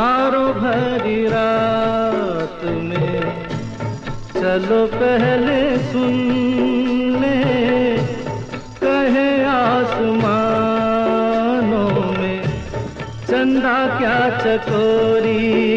तारों भरी रात में। चलो पहले सुन ले कहे आसमानों में चंदा क्या चकोरी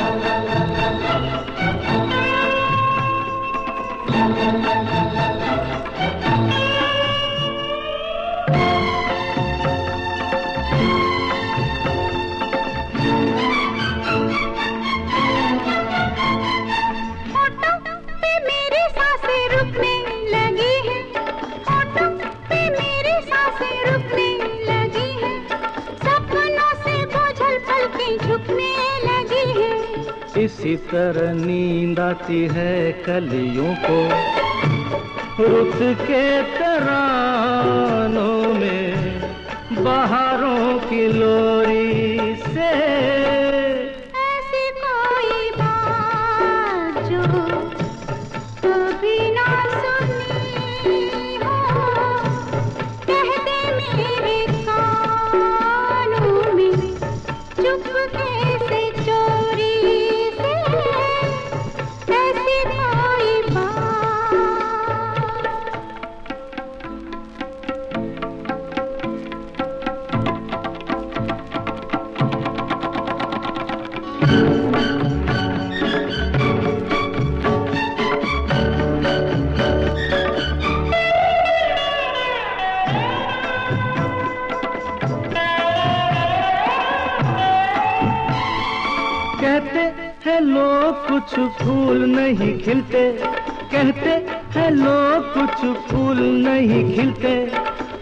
la la la इसी तरह नींद आती है कलियों को। रुत के तरानों में बहारों हैं लोग कुछ फूल नहीं खिलते। कहते हैं लोग कुछ फूल नहीं खिलते।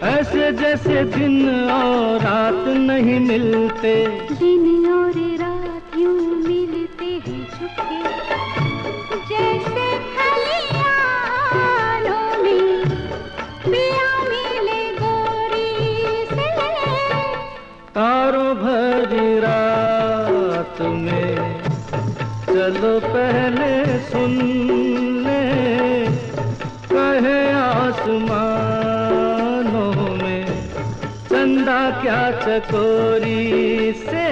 ऐसे जैसे दिन और रात नहीं मिलते। दिन और रात यूँ मिलते हैं छुपके। जैसे में पिया मिले गोरी से। तारों भरी रात में चलो पहले सुन ले कहे आसमानों में चंदा क्या चकोरी से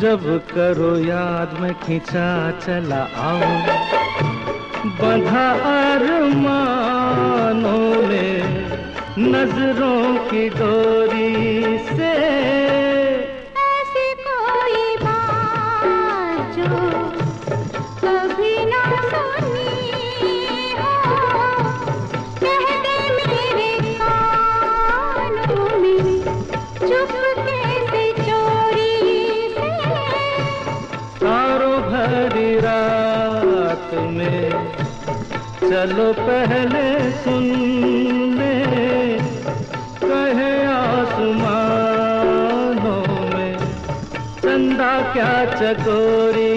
जब करो याद में खींचा चला आऊ। बंधा अरमानों में नज़रों की डोरी भरी रात में। चलो पहले सुन ले कहे आसमानों में चंदा क्या चकोरी